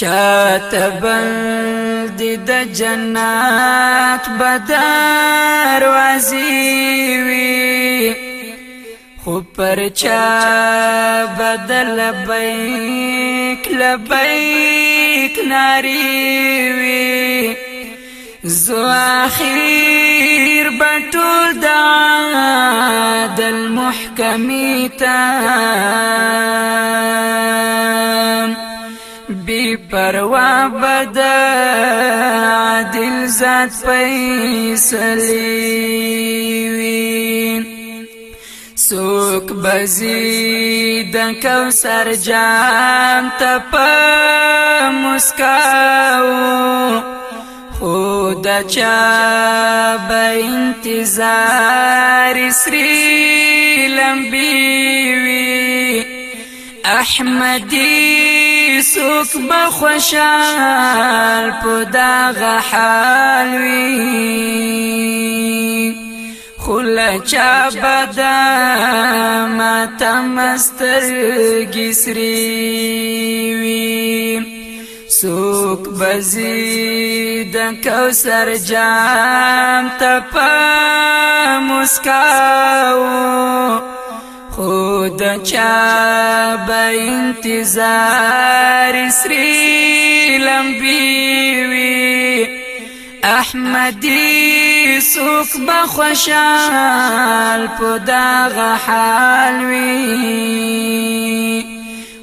چاته بند د جنات بدر وازی وی خو پر چا بدل بیک لبیک ناری وی زو اخیر بطول دا دل محکمی تا بی پروا بد عادل ذات فیصلی وین سوک بزی د کوثر جام تپ مسکاو خود چا به انتظار سری لمبی وی احمدی سوک بخوشال په داغه حال وی خل چا بدا ما تمستر گسری وی سوک بزی د کوثر جام تپ مسکاو خو د چا به انتظار سری لمبي وي احمدي سوق بخوشال په دغه حال وي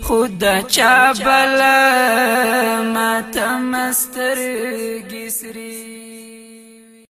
خود چا بل ماتم سترګي سري